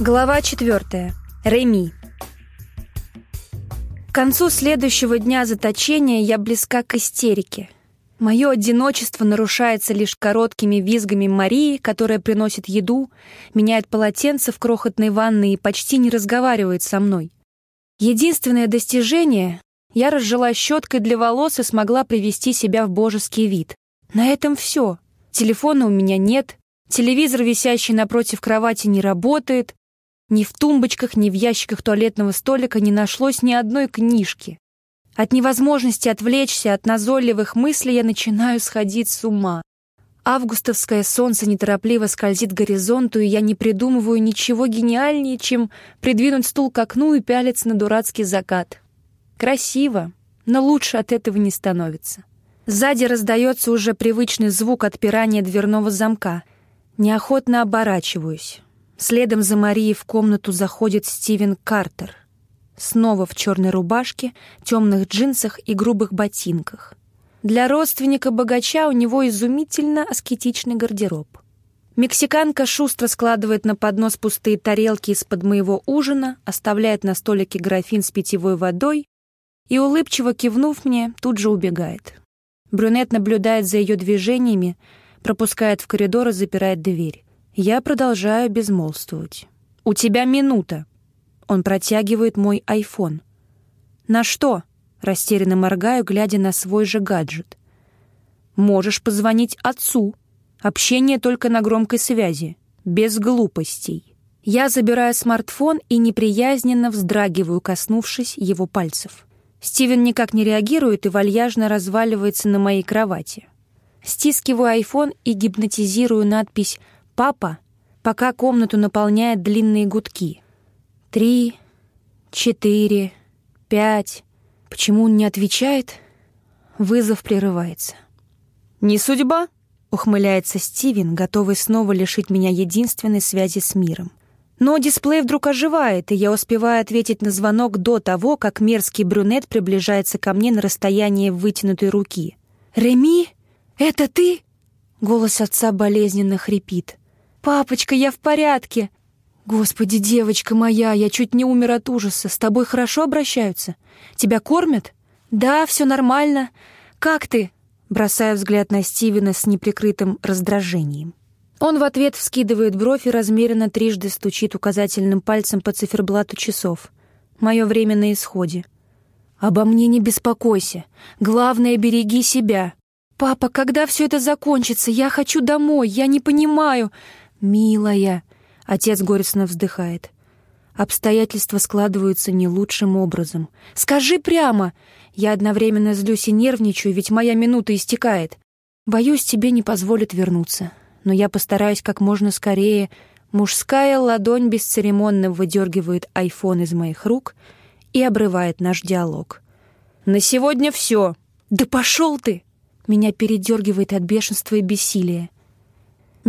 Глава четвертая. Реми. К концу следующего дня заточения я близка к истерике. Мое одиночество нарушается лишь короткими визгами Марии, которая приносит еду, меняет полотенце в крохотной ванной и почти не разговаривает со мной. Единственное достижение — я разжила щеткой для волос и смогла привести себя в божеский вид. На этом все. Телефона у меня нет, телевизор, висящий напротив кровати, не работает, ни в тумбочках, ни в ящиках туалетного столика не нашлось ни одной книжки. От невозможности отвлечься от назойливых мыслей я начинаю сходить с ума. Августовское солнце неторопливо скользит к горизонту, и я не придумываю ничего гениальнее, чем придвинуть стул к окну и пялиться на дурацкий закат. Красиво, но лучше от этого не становится. Сзади раздается уже привычный звук отпирания дверного замка. Неохотно оборачиваюсь. Следом за Марией в комнату заходит Стивен Картер. Снова в черной рубашке, темных джинсах и грубых ботинках. Для родственника-богача у него изумительно аскетичный гардероб. Мексиканка шустро складывает на поднос пустые тарелки из-под моего ужина, оставляет на столике графин с питьевой водой и, улыбчиво кивнув мне, тут же убегает. Брюнет наблюдает за ее движениями, пропускает в коридор и запирает дверь. Я продолжаю безмолвствовать. «У тебя минута!» Он протягивает мой айфон. «На что?» — растерянно моргаю, глядя на свой же гаджет. «Можешь позвонить отцу. Общение только на громкой связи. Без глупостей». Я забираю смартфон и неприязненно вздрагиваю, коснувшись его пальцев. Стивен никак не реагирует и вальяжно разваливается на моей кровати. Стискиваю айфон и гипнотизирую надпись «Папа», пока комнату наполняет длинные гудки. Три, четыре, пять. Почему он не отвечает? Вызов прерывается. «Не судьба?» — ухмыляется Стивен, готовый снова лишить меня единственной связи с миром. Но дисплей вдруг оживает, и я успеваю ответить на звонок до того, как мерзкий брюнет приближается ко мне на расстояние вытянутой руки. «Реми, это ты?» Голос отца болезненно хрипит. «Папочка, я в порядке!» «Господи, девочка моя, я чуть не умер от ужаса. С тобой хорошо обращаются? Тебя кормят?» «Да, все нормально. Как ты?» Бросая взгляд на Стивена с неприкрытым раздражением. Он в ответ вскидывает бровь и размеренно трижды стучит указательным пальцем по циферблату часов. Мое время на исходе. «Обо мне не беспокойся. Главное, береги себя. Папа, когда все это закончится? Я хочу домой. Я не понимаю. Милая...» Отец горестно вздыхает. Обстоятельства складываются не лучшим образом. «Скажи прямо!» Я одновременно злюсь и нервничаю, ведь моя минута истекает. Боюсь, тебе не позволят вернуться но я постараюсь как можно скорее. Мужская ладонь бесцеремонно выдергивает айфон из моих рук и обрывает наш диалог. «На сегодня все!» «Да пошел ты!» Меня передергивает от бешенства и бессилия.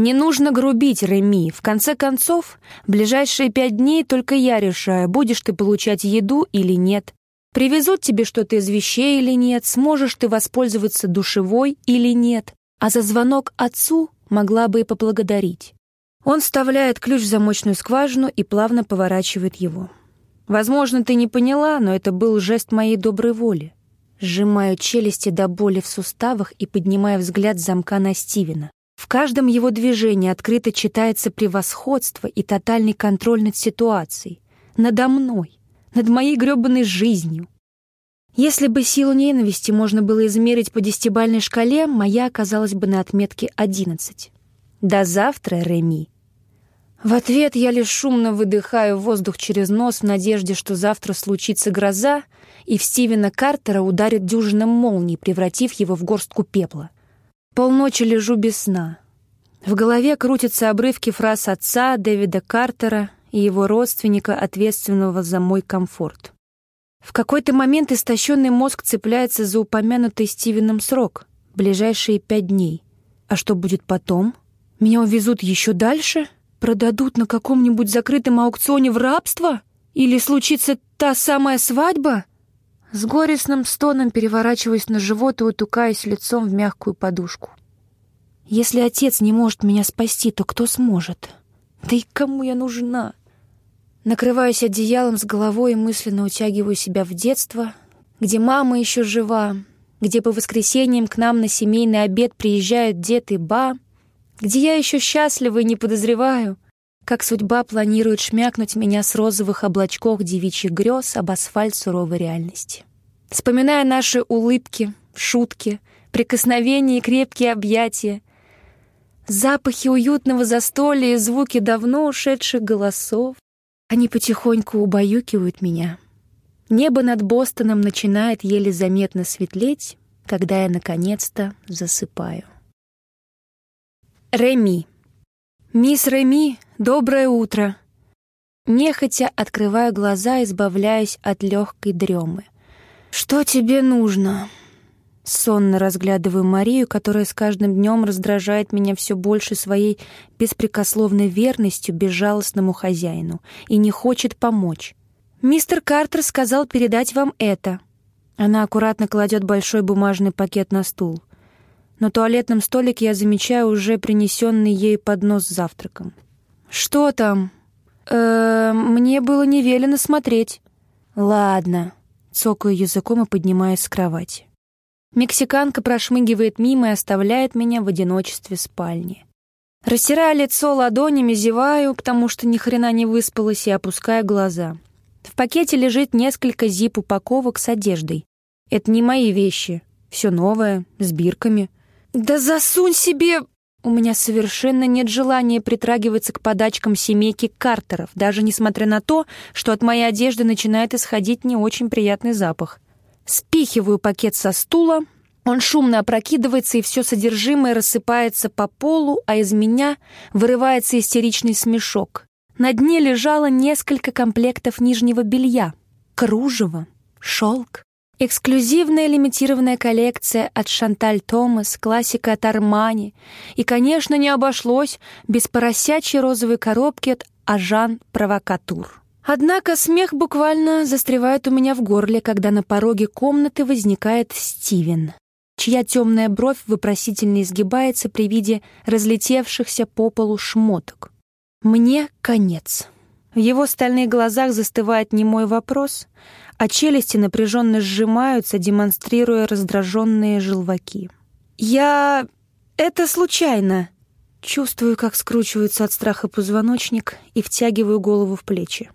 «Не нужно грубить, Реми. В конце концов, ближайшие пять дней только я решаю, будешь ты получать еду или нет. Привезут тебе что-то из вещей или нет, сможешь ты воспользоваться душевой или нет. А за звонок отцу могла бы и поблагодарить. Он вставляет ключ в замочную скважину и плавно поворачивает его. Возможно, ты не поняла, но это был жест моей доброй воли. Сжимаю челюсти до боли в суставах и поднимаю взгляд с замка на Стивена. В каждом его движении открыто читается превосходство и тотальный контроль над ситуацией. Надо мной. Над моей грёбаной жизнью. Если бы силу ненависти можно было измерить по десятибальной шкале, моя оказалась бы на отметке 11. До завтра, Реми. В ответ я лишь шумно выдыхаю воздух через нос в надежде, что завтра случится гроза, и в Стивена Картера ударит дюжина молний, превратив его в горстку пепла. Полночи лежу без сна. В голове крутятся обрывки фраз отца, Дэвида Картера и его родственника, ответственного за мой комфорт. В какой-то момент истощенный мозг цепляется за упомянутый Стивеном срок — ближайшие пять дней. А что будет потом? Меня увезут еще дальше? Продадут на каком-нибудь закрытом аукционе в рабство? Или случится та самая свадьба? С горестным стоном переворачиваюсь на живот и утукаюсь лицом в мягкую подушку. Если отец не может меня спасти, то кто сможет? Да и кому я нужна? Накрываюсь одеялом с головой и мысленно утягиваю себя в детство, где мама еще жива, где по воскресеньям к нам на семейный обед приезжают дед и ба, где я еще счастлива и не подозреваю, как судьба планирует шмякнуть меня с розовых облачков девичьих грез об асфальт суровой реальности. Вспоминая наши улыбки, шутки, прикосновения и крепкие объятия, запахи уютного застолья и звуки давно ушедших голосов, они потихоньку убаюкивают меня. Небо над Бостоном начинает еле заметно светлеть, когда я наконец-то засыпаю. Реми. «Мисс Реми, доброе утро!» Нехотя открываю глаза, избавляясь от легкой дремы. «Что тебе нужно?» Сонно разглядываю Марию, которая с каждым днем раздражает меня все больше своей беспрекословной верностью безжалостному хозяину и не хочет помочь. «Мистер Картер сказал передать вам это». Она аккуратно кладет большой бумажный пакет на стул. На туалетном столике я замечаю уже принесенный ей поднос с завтраком. «Что там?» «Э, «Мне было не велено смотреть». «Ладно», — цокаю языком и поднимаюсь с кровати. Мексиканка прошмыгивает мимо и оставляет меня в одиночестве спальни. Растирая лицо ладонями, зеваю, потому что ни хрена не выспалась, и опускаю глаза. В пакете лежит несколько зип-упаковок с одеждой. Это не мои вещи. Все новое, с бирками — «Да засунь себе...» У меня совершенно нет желания притрагиваться к подачкам семейки Картеров, даже несмотря на то, что от моей одежды начинает исходить не очень приятный запах. Спихиваю пакет со стула, он шумно опрокидывается, и все содержимое рассыпается по полу, а из меня вырывается истеричный смешок. На дне лежало несколько комплектов нижнего белья, кружево, шелк, Эксклюзивная лимитированная коллекция от Шанталь Томас, классика от Армани. И, конечно, не обошлось без поросячьей розовой коробки от Ажан Провокатур. Однако смех буквально застревает у меня в горле, когда на пороге комнаты возникает Стивен, чья темная бровь вопросительно изгибается при виде разлетевшихся по полу шмоток. Мне конец. В его стальных глазах застывает немой вопрос — а челюсти напряженно сжимаются, демонстрируя раздраженные желваки. «Я... это случайно!» Чувствую, как скручивается от страха позвоночник и втягиваю голову в плечи.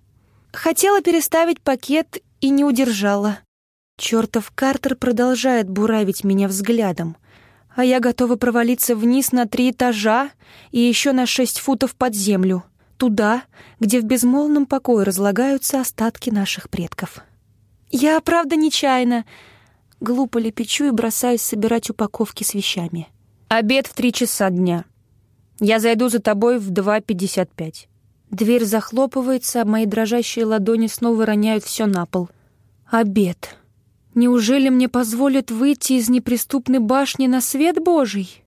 Хотела переставить пакет и не удержала. Чертов Картер продолжает буравить меня взглядом, а я готова провалиться вниз на три этажа и еще на шесть футов под землю, туда, где в безмолвном покое разлагаются остатки наших предков. «Я, правда, нечаянно». Глупо лепечу и бросаюсь собирать упаковки с вещами. «Обед в три часа дня. Я зайду за тобой в 2.55». Дверь захлопывается, а мои дрожащие ладони снова роняют все на пол. «Обед. Неужели мне позволят выйти из неприступной башни на свет Божий?»